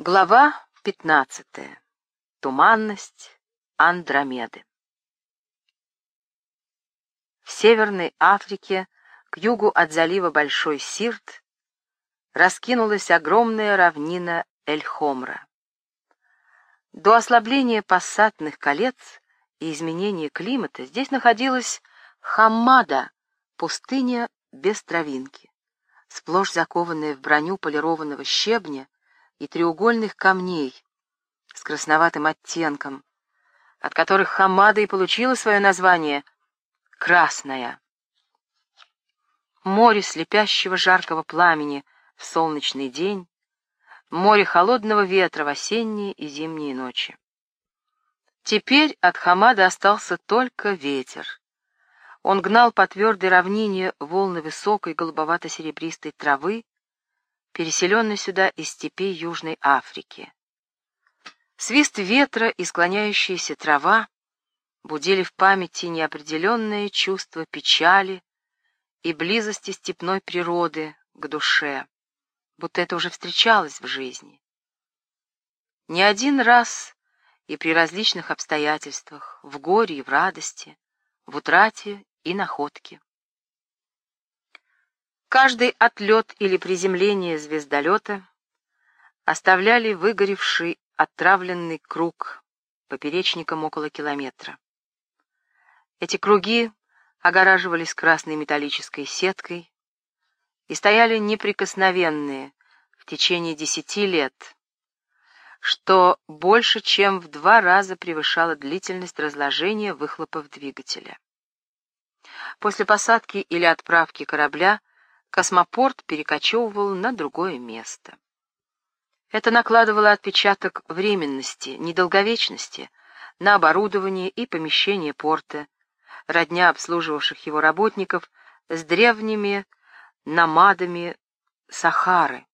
Глава 15. Туманность Андромеды. В Северной Африке, к югу от залива Большой Сирт, раскинулась огромная равнина Эль-Хомра. До ослабления пассатных колец и изменения климата здесь находилась Хаммада, пустыня без травинки, сплошь закованная в броню полированного щебня, и треугольных камней с красноватым оттенком, от которых Хамада и получила свое название «Красная». Море слепящего жаркого пламени в солнечный день, море холодного ветра в осенние и зимние ночи. Теперь от Хамада остался только ветер. Он гнал по твердой равнине волны высокой голубовато-серебристой травы, переселенный сюда из степей Южной Африки. Свист ветра и склоняющаяся трава будили в памяти неопределенное чувство печали и близости степной природы к душе, будто это уже встречалось в жизни. Не один раз и при различных обстоятельствах, в горе и в радости, в утрате и находке. Каждый отлет или приземление звездолета оставляли выгоревший отравленный круг поперечником около километра. Эти круги огораживались красной металлической сеткой и стояли неприкосновенные в течение десяти лет, что больше, чем в два раза превышало длительность разложения выхлопов двигателя. После посадки или отправки корабля космопорт перекочевывал на другое место. Это накладывало отпечаток временности, недолговечности на оборудование и помещение порта, родня обслуживавших его работников с древними намадами Сахары,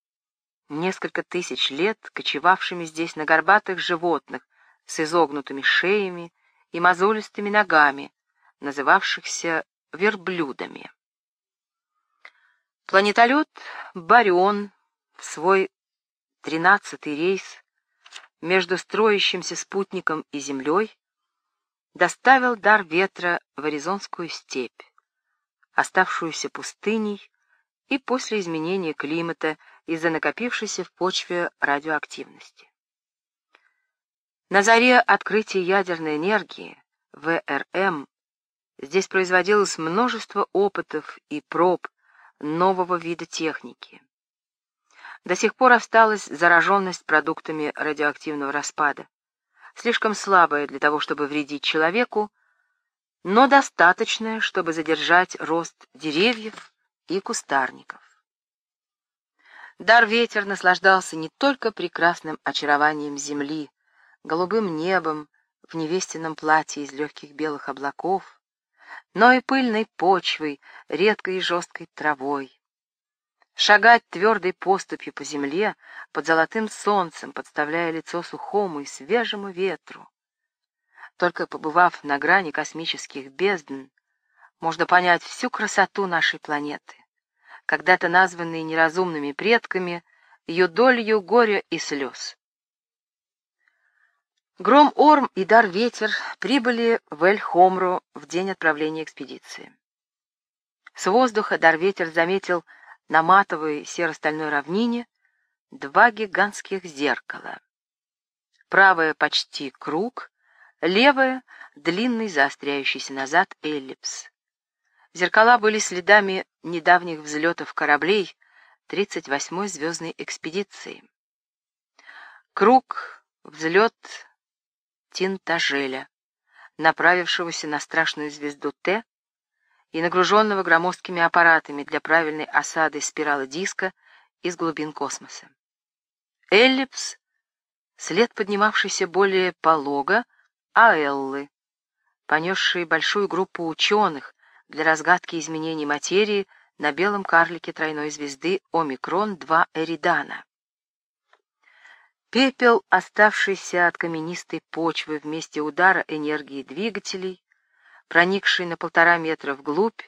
несколько тысяч лет кочевавшими здесь на горбатых животных с изогнутыми шеями и мозолистыми ногами, называвшихся верблюдами. Планетолет «Барион» в свой тринадцатый рейс между строящимся спутником и Землей доставил дар ветра в Аризонскую степь, оставшуюся пустыней и после изменения климата из-за накопившейся в почве радиоактивности. На заре открытия ядерной энергии, ВРМ, здесь производилось множество опытов и проб нового вида техники. До сих пор осталась зараженность продуктами радиоактивного распада, слишком слабая для того, чтобы вредить человеку, но достаточная, чтобы задержать рост деревьев и кустарников. Дар-ветер наслаждался не только прекрасным очарованием земли, голубым небом в невестином платье из легких белых облаков, но и пыльной почвой, редкой и жесткой травой. Шагать твердой поступью по земле, под золотым солнцем, подставляя лицо сухому и свежему ветру. Только побывав на грани космических бездн, можно понять всю красоту нашей планеты, когда-то названные неразумными предками ее долью горя и слез. Гром Орм и Дар Ветер прибыли в Эль-Хомру в день отправления экспедиции. С воздуха Дар Ветер заметил на матовой серо-стальной равнине два гигантских зеркала. Правое почти круг, левое — длинный заостряющийся назад эллипс. Зеркала были следами недавних взлетов кораблей 38-й звездной экспедиции. Круг, взлет Тинтажеля, направившегося на страшную звезду Т и нагруженного громоздкими аппаратами для правильной осады спирала диска из глубин космоса. Эллипс — след поднимавшийся более полого Аэллы, понесший большую группу ученых для разгадки изменений материи на белом карлике тройной звезды Омикрон-2 Эридана. Пепел, оставшийся от каменистой почвы в месте удара энергии двигателей, проникший на полтора метра вглубь,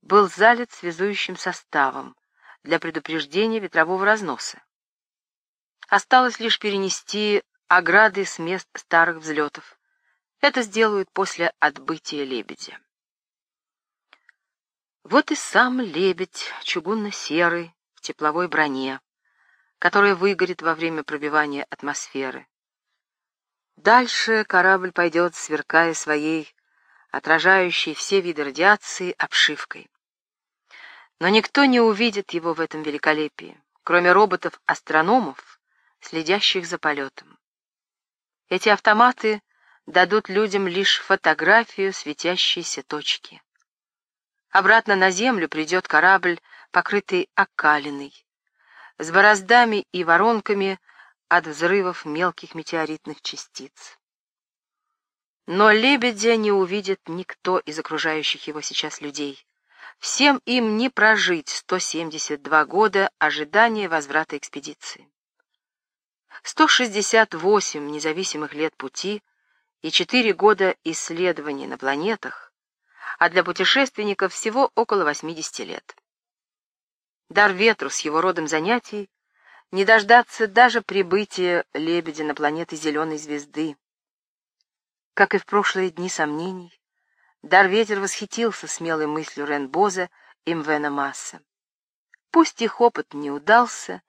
был залит связующим составом для предупреждения ветрового разноса. Осталось лишь перенести ограды с мест старых взлетов. Это сделают после отбытия лебедя. Вот и сам лебедь, чугунно-серый, в тепловой броне, которая выгорит во время пробивания атмосферы. Дальше корабль пойдет, сверкая своей, отражающей все виды радиации, обшивкой. Но никто не увидит его в этом великолепии, кроме роботов-астрономов, следящих за полетом. Эти автоматы дадут людям лишь фотографию светящейся точки. Обратно на землю придет корабль, покрытый окалиной, с бороздами и воронками от взрывов мелких метеоритных частиц. Но лебедя не увидит никто из окружающих его сейчас людей. Всем им не прожить 172 года ожидания возврата экспедиции. 168 независимых лет пути и 4 года исследований на планетах, а для путешественников всего около 80 лет. Дар ветру с его родом занятий не дождаться даже прибытия лебедя на планеты зеленой звезды. Как и в прошлые дни сомнений, Дар ветер восхитился смелой мыслью Ренбоза и Мвена Масса. Пусть их опыт не удался,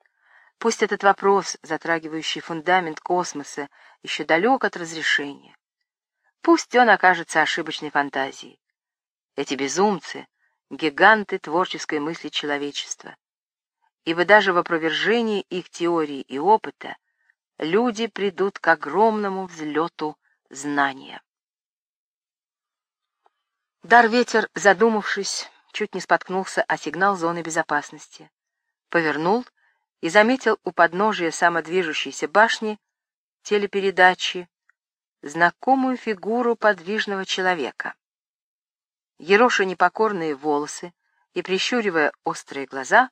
пусть этот вопрос, затрагивающий фундамент космоса, еще далек от разрешения, пусть он окажется ошибочной фантазией. Эти безумцы — гиганты творческой мысли человечества. Ибо даже в опровержении их теории и опыта люди придут к огромному взлету знания. Дар-ветер, задумавшись, чуть не споткнулся о сигнал зоны безопасности. Повернул и заметил у подножия самодвижущейся башни телепередачи знакомую фигуру подвижного человека ероша непокорные волосы и прищуривая острые глаза,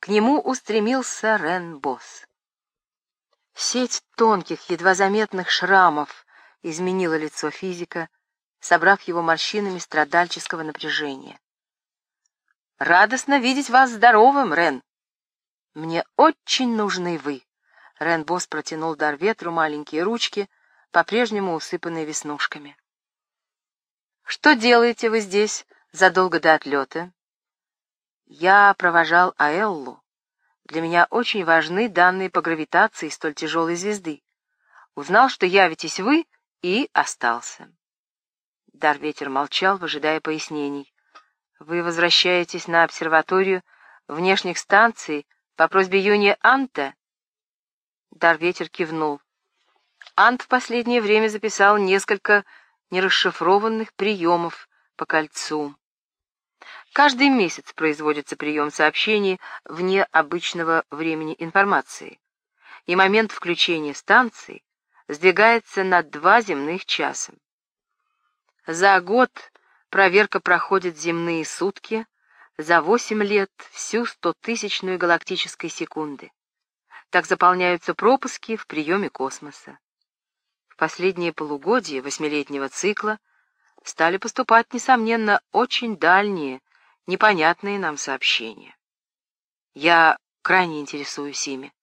к нему устремился Рен-босс. Сеть тонких, едва заметных шрамов изменила лицо физика, собрав его морщинами страдальческого напряжения. «Радостно видеть вас здоровым, Рен! Мне очень нужны вы!» Рен-босс протянул дар ветру маленькие ручки, по-прежнему усыпанные веснушками. Что делаете вы здесь задолго до отлета? Я провожал Аэллу. Для меня очень важны данные по гравитации столь тяжелой звезды. Узнал, что явитесь вы, и остался. Дарветер молчал, выжидая пояснений. Вы возвращаетесь на обсерваторию внешних станций по просьбе Юни Анта? Дарветер кивнул. Ант в последнее время записал несколько нерасшифрованных приемов по кольцу. Каждый месяц производится прием сообщений вне обычного времени информации, и момент включения станции сдвигается на два земных часа. За год проверка проходит земные сутки, за восемь лет всю стотысячную галактической секунды. Так заполняются пропуски в приеме космоса последние полугодия восьмилетнего цикла стали поступать, несомненно, очень дальние, непонятные нам сообщения. Я крайне интересуюсь ими.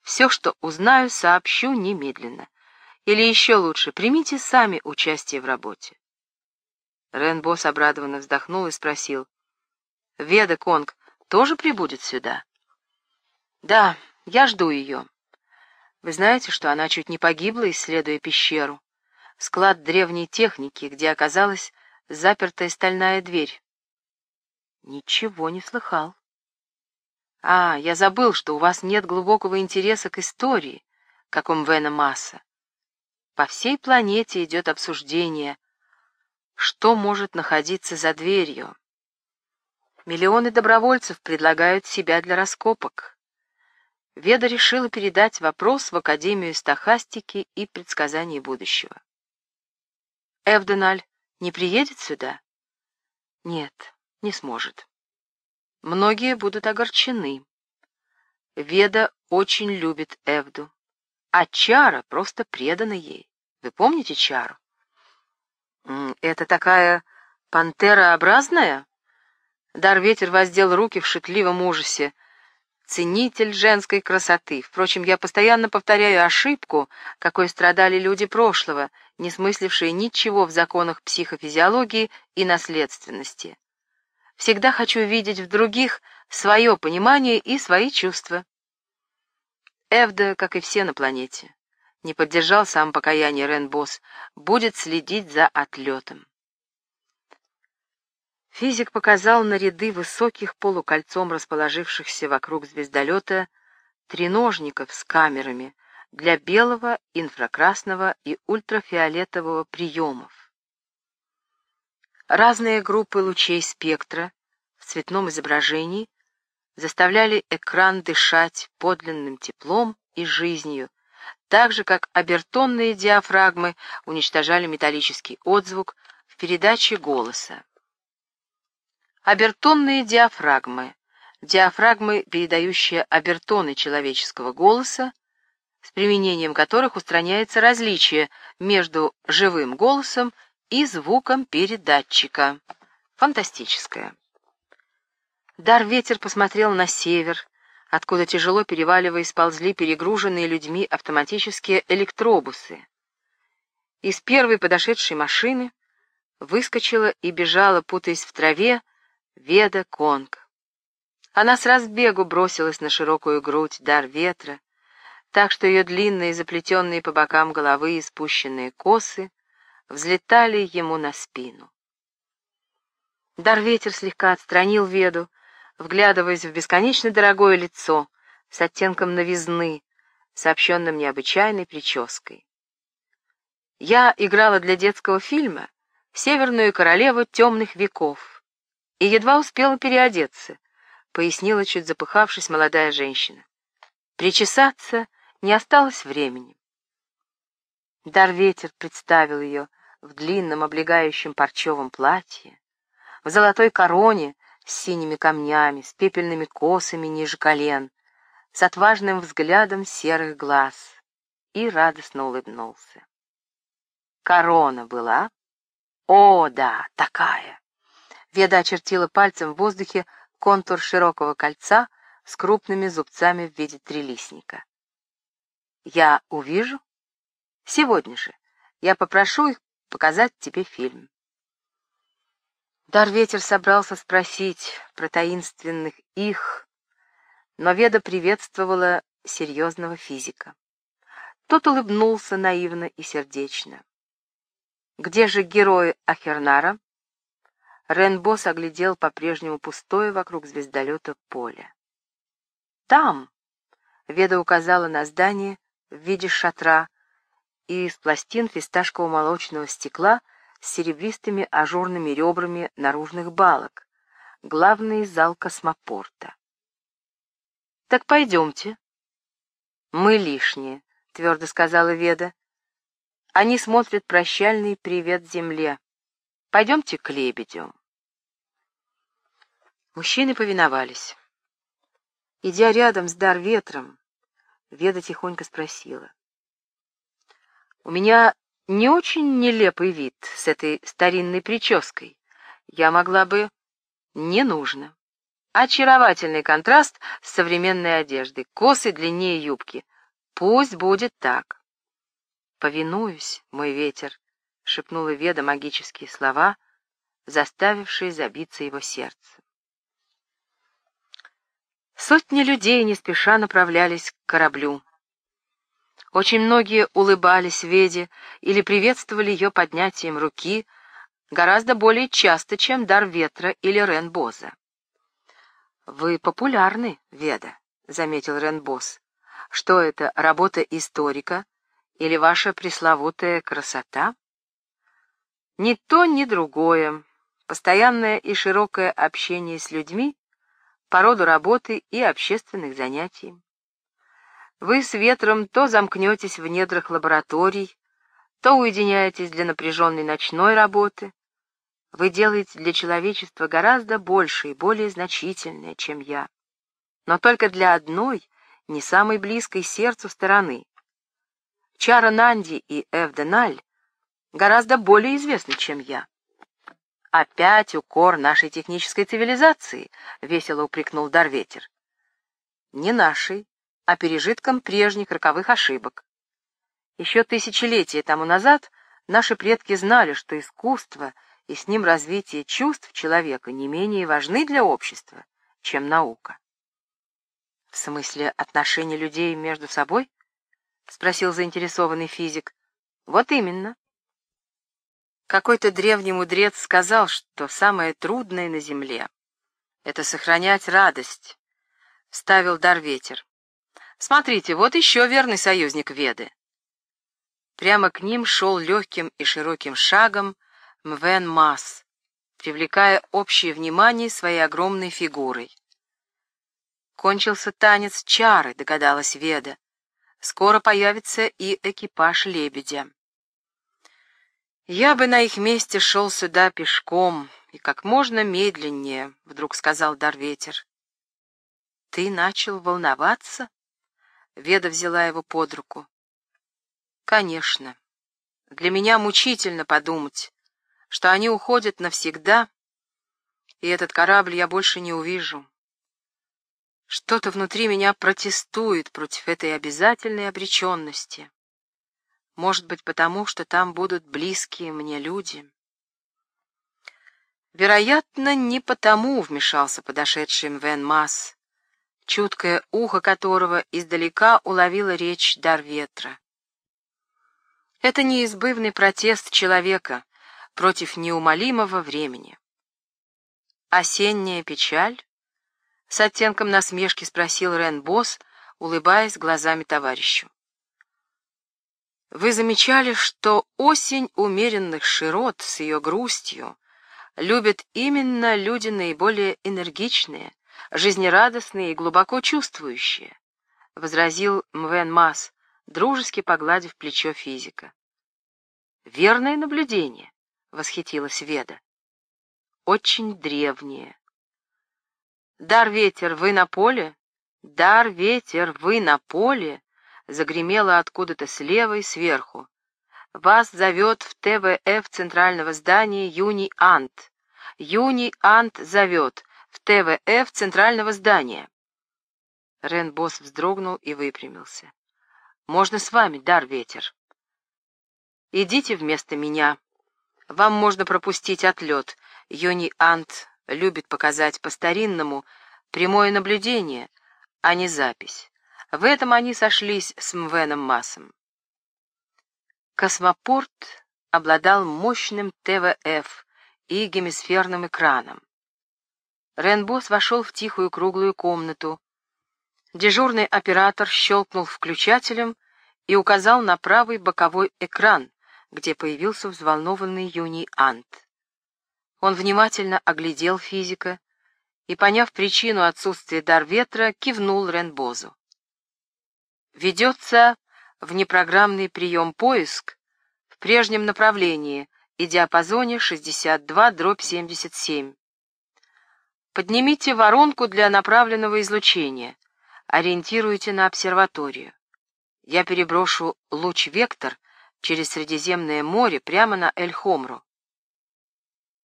Все, что узнаю, сообщу немедленно. Или еще лучше, примите сами участие в работе. Ренбос обрадованно вздохнул и спросил. «Веда Конг тоже прибудет сюда?» «Да, я жду ее. Вы знаете, что она чуть не погибла, исследуя пещеру, склад древней техники, где оказалась запертая стальная дверь? Ничего не слыхал. А, я забыл, что у вас нет глубокого интереса к истории, как у Мвена Масса. По всей планете идет обсуждение, что может находиться за дверью. Миллионы добровольцев предлагают себя для раскопок. Веда решила передать вопрос в Академию стахастики и предсказаний будущего. Эвденаль не приедет сюда? Нет, не сможет. Многие будут огорчены. Веда очень любит Эвду, а Чара просто предана ей. Вы помните Чару? Это такая пантерообразная? Дар ветер воздел руки в шутливом ужасе. Ценитель женской красоты. Впрочем, я постоянно повторяю ошибку, какой страдали люди прошлого, не смыслившие ничего в законах психофизиологии и наследственности. Всегда хочу видеть в других свое понимание и свои чувства. Эвда, как и все на планете, не поддержал сам покаяние Ренбос, будет следить за отлетом. Физик показал на ряды высоких полукольцом расположившихся вокруг звездолета треножников с камерами для белого, инфракрасного и ультрафиолетового приемов. Разные группы лучей спектра в цветном изображении заставляли экран дышать подлинным теплом и жизнью, так же, как обертонные диафрагмы уничтожали металлический отзвук в передаче голоса. Обертонные диафрагмы. Диафрагмы, передающие обертоны человеческого голоса, с применением которых устраняется различие между живым голосом и звуком передатчика. Фантастическое. Дар-ветер посмотрел на север, откуда тяжело переваливаясь ползли перегруженные людьми автоматические электробусы. Из первой подошедшей машины выскочила и бежала, путаясь в траве, Веда Конг. Она с разбегу бросилась на широкую грудь дар ветра, так что ее длинные, заплетенные по бокам головы и спущенные косы взлетали ему на спину. Дар ветер слегка отстранил Веду, вглядываясь в бесконечно дорогое лицо с оттенком новизны, сообщенным необычайной прической. Я играла для детского фильма «Северную королеву темных веков», и едва успела переодеться, пояснила, чуть запыхавшись, молодая женщина. Причесаться не осталось времени. Дар-ветер представил ее в длинном облегающем парчевом платье, в золотой короне с синими камнями, с пепельными косами ниже колен, с отважным взглядом серых глаз, и радостно улыбнулся. Корона была? О, да, такая! Веда очертила пальцем в воздухе контур широкого кольца с крупными зубцами в виде трилистника. «Я увижу? Сегодня же. Я попрошу их показать тебе фильм». Дар-ветер собрался спросить про таинственных их, но Веда приветствовала серьезного физика. Тот улыбнулся наивно и сердечно. «Где же герои Ахернара?» Ренбос оглядел по-прежнему пустое вокруг звездолета поле. «Там!» — Веда указала на здание в виде шатра и из пластин фисташково-молочного стекла с серебристыми ажурными ребрами наружных балок, главный зал космопорта. «Так пойдемте». «Мы лишние», — твердо сказала Веда. «Они смотрят прощальный привет земле. Пойдемте к лебедю. Мужчины повиновались. Идя рядом с дар ветром, Веда тихонько спросила. «У меня не очень нелепый вид с этой старинной прической. Я могла бы... Не нужно. Очаровательный контраст с современной одеждой, косы длиннее юбки. Пусть будет так». «Повинуюсь, мой ветер», — шепнула Веда магические слова, заставившие забиться его сердце. Сотни людей не спеша направлялись к кораблю. Очень многие улыбались Веде или приветствовали ее поднятием руки гораздо более часто, чем дар ветра или Ренбоза. «Вы популярны, Веда», — заметил Ренбоз. «Что это, работа историка или ваша пресловутая красота?» Ни то, ни другое. Постоянное и широкое общение с людьми по роду работы и общественных занятий. Вы с ветром то замкнетесь в недрах лабораторий, то уединяетесь для напряженной ночной работы. Вы делаете для человечества гораздо больше и более значительное, чем я. Но только для одной, не самой близкой сердцу стороны. Чара Нанди и Эвденаль гораздо более известны, чем я. «Опять укор нашей технической цивилизации», — весело упрекнул Дарветер. не нашей, а пережитком прежних роковых ошибок. Еще тысячелетия тому назад наши предки знали, что искусство и с ним развитие чувств человека не менее важны для общества, чем наука. В смысле отношений людей между собой? Спросил заинтересованный физик. Вот именно. Какой-то древний мудрец сказал, что самое трудное на земле — это сохранять радость. Ставил дар ветер. Смотрите, вот еще верный союзник Веды. Прямо к ним шел легким и широким шагом Мвен Мас, привлекая общее внимание своей огромной фигурой. Кончился танец чары, догадалась Веда. Скоро появится и экипаж лебедя. «Я бы на их месте шел сюда пешком и как можно медленнее», — вдруг сказал Дарветер. «Ты начал волноваться?» Веда взяла его под руку. Конечно. Для меня мучительно подумать, что они уходят навсегда, и этот корабль я больше не увижу. Что-то внутри меня протестует против этой обязательной обреченности. Может быть, потому, что там будут близкие мне люди. Вероятно, не потому вмешался подошедший Мвен Масс, чуткое ухо которого издалека уловило речь дар ветра. Это неизбывный протест человека против неумолимого времени. «Осенняя печаль?» — с оттенком насмешки спросил Рен Босс, улыбаясь глазами товарищу. «Вы замечали, что осень умеренных широт с ее грустью любят именно люди наиболее энергичные, жизнерадостные и глубоко чувствующие?» — возразил Мвен Масс, дружески погладив плечо физика. «Верное наблюдение», — восхитилась Веда. «Очень древнее». «Дар ветер, вы на поле? Дар ветер, вы на поле?» Загремело откуда-то слева и сверху. «Вас зовет в ТВФ центрального здания Юни Ант. Юни Ант зовет в ТВФ центрального здания». Рен Босс вздрогнул и выпрямился. Можно с вами, дар ветер. Идите вместо меня. Вам можно пропустить отлет. Йони Ант любит показать по-старинному прямое наблюдение, а не запись. В этом они сошлись с Мвеном Массом. Космопорт обладал мощным ТВФ и гемисферным экраном. Ренбос вошел в тихую круглую комнату, Дежурный оператор щелкнул включателем и указал на правый боковой экран, где появился взволнованный Юний Ант. Он внимательно оглядел физика и, поняв причину отсутствия дар ветра, кивнул Ренбозу. Ведется внепрограммный прием-поиск в прежнем направлении и диапазоне 62-77. Поднимите воронку для направленного излучения ориентируйте на обсерваторию. Я переброшу луч-вектор через Средиземное море прямо на Эль-Хомру.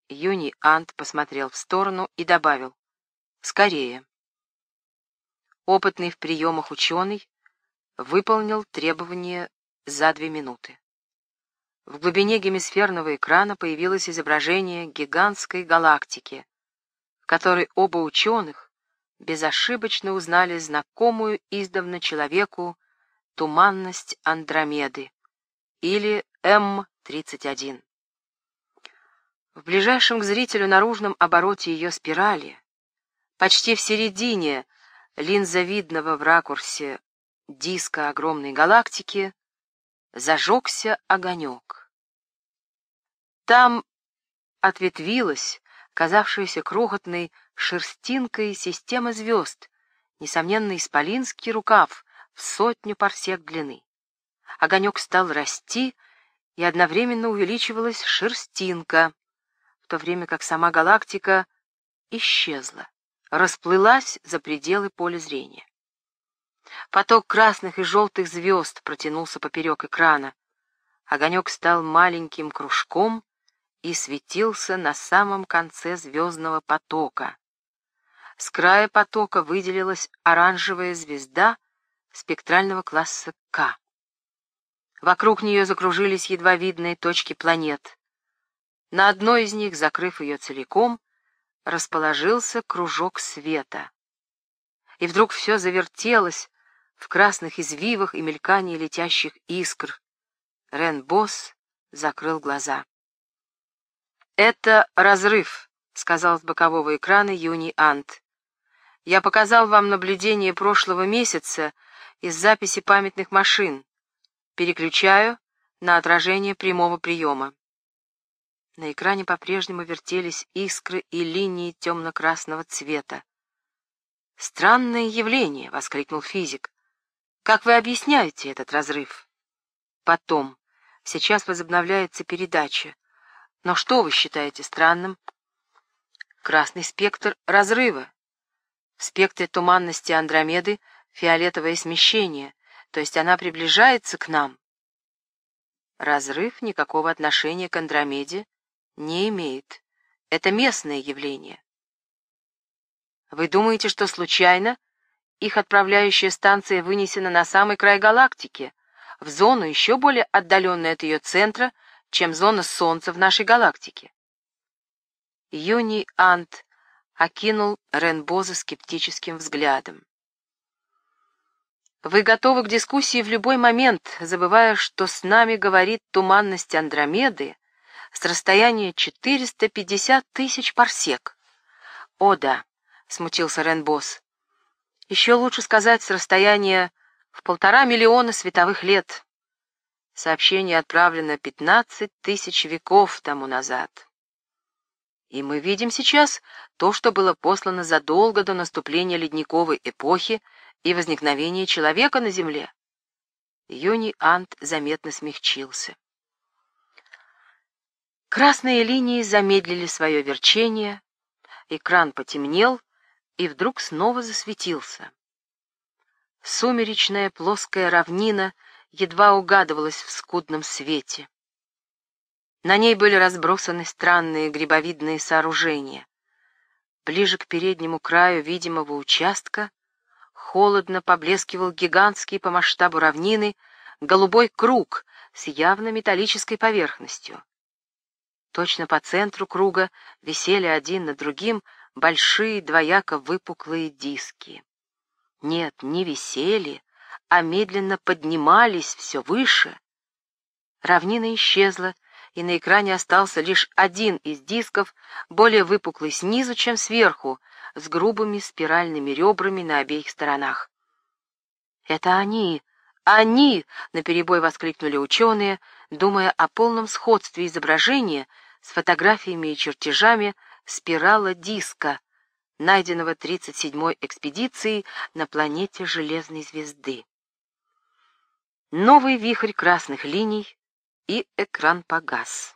Юни Ант посмотрел в сторону и добавил «Скорее». Опытный в приемах ученый выполнил требование за две минуты. В глубине гемисферного экрана появилось изображение гигантской галактики, в которой оба ученых безошибочно узнали знакомую издавна человеку туманность Андромеды или М-31. В ближайшем к зрителю наружном обороте ее спирали, почти в середине линзовидного в ракурсе диска огромной галактики, зажегся огонек. Там ответвилась, казавшаяся крохотной шерстинкой система звезд, несомненно, исполинский рукав в сотню парсек длины. Огонек стал расти, и одновременно увеличивалась шерстинка, в то время как сама галактика исчезла, расплылась за пределы поля зрения. Поток красных и желтых звезд протянулся поперек экрана. Огонек стал маленьким кружком и светился на самом конце звездного потока, с края потока выделилась оранжевая звезда спектрального класса К. Вокруг нее закружились едва видные точки планет. На одной из них, закрыв ее целиком, расположился кружок света. И вдруг все завертелось в красных извивах и мелькании летящих искр. Рен Босс закрыл глаза. «Это разрыв», — сказал с бокового экрана Юни Ант. «Я показал вам наблюдение прошлого месяца из записи памятных машин. Переключаю на отражение прямого приема». На экране по-прежнему вертелись искры и линии темно-красного цвета. «Странное явление!» — воскликнул физик. «Как вы объясняете этот разрыв?» «Потом. Сейчас возобновляется передача. Но что вы считаете странным? Красный спектр разрыва. В спектре туманности Андромеды фиолетовое смещение, то есть она приближается к нам. Разрыв никакого отношения к Андромеде не имеет. Это местное явление. Вы думаете, что случайно их отправляющая станция вынесена на самый край галактики, в зону еще более отдаленную от ее центра, чем зона Солнца в нашей галактике. Юни Ант окинул Ренбоза скептическим взглядом. Вы готовы к дискуссии в любой момент, забывая, что с нами говорит туманность Андромеды с расстояния 450 тысяч парсек. О да, смутился Ренбос. Еще лучше сказать с расстояния в полтора миллиона световых лет. Сообщение отправлено 15 тысяч веков тому назад. И мы видим сейчас то, что было послано задолго до наступления ледниковой эпохи и возникновения человека на Земле. Юни Ант заметно смягчился. Красные линии замедлили свое верчение, экран потемнел и вдруг снова засветился. Сумеречная плоская равнина — едва угадывалась в скудном свете. На ней были разбросаны странные грибовидные сооружения. Ближе к переднему краю видимого участка холодно поблескивал гигантский по масштабу равнины голубой круг с явно металлической поверхностью. Точно по центру круга висели один над другим большие двояко выпуклые диски. Нет, не висели, а медленно поднимались все выше. Равнина исчезла, и на экране остался лишь один из дисков, более выпуклый снизу, чем сверху, с грубыми спиральными ребрами на обеих сторонах. «Это они! Они!» — наперебой воскликнули ученые, думая о полном сходстве изображения с фотографиями и чертежами спирала диска, найденного 37-й экспедицией на планете Железной звезды новый вихрь красных линий, и экран погас.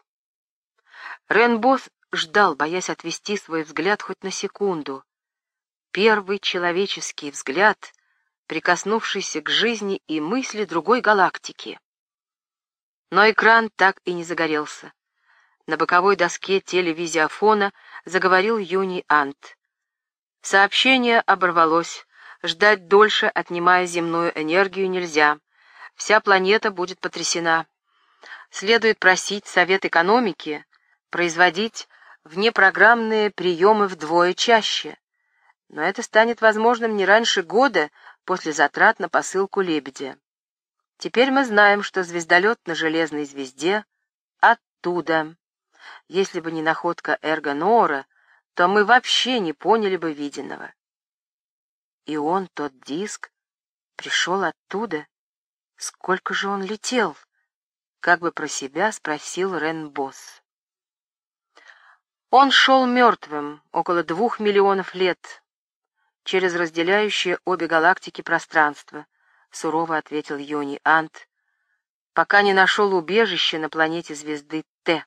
Ренбос ждал, боясь отвести свой взгляд хоть на секунду. Первый человеческий взгляд, прикоснувшийся к жизни и мысли другой галактики. Но экран так и не загорелся. На боковой доске телевизиофона заговорил Юни Ант. Сообщение оборвалось. Ждать дольше, отнимая земную энергию, нельзя вся планета будет потрясена. Следует просить Совет экономики производить внепрограммные приемы вдвое чаще. Но это станет возможным не раньше года после затрат на посылку «Лебедя». Теперь мы знаем, что звездолет на железной звезде оттуда. Если бы не находка Эрго Ноора, то мы вообще не поняли бы виденного. И он, тот диск, пришел оттуда. Сколько же он летел? Как бы про себя спросил Рен Босс. Он шел мертвым около двух миллионов лет через разделяющее обе галактики пространство, сурово ответил Йони Ант, пока не нашел убежище на планете звезды Т.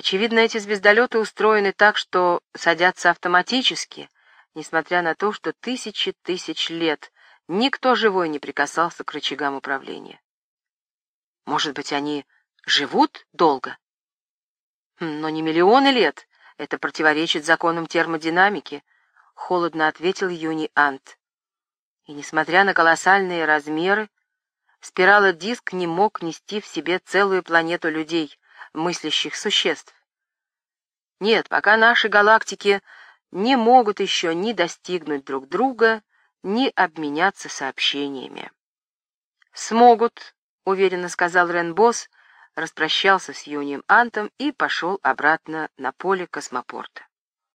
Очевидно, эти звездолеты устроены так, что садятся автоматически, несмотря на то, что тысячи тысяч лет Никто живой не прикасался к рычагам управления. Может быть, они живут долго? Хм, но не миллионы лет. Это противоречит законам термодинамики, холодно ответил Юни Ант. И несмотря на колоссальные размеры, спирала-диск не мог нести в себе целую планету людей, мыслящих существ. Нет, пока наши галактики не могут еще ни достигнуть друг друга, ни обменяться сообщениями. «Смогут», — уверенно сказал Ренбос, распрощался с Юнием Антом и пошел обратно на поле космопорта.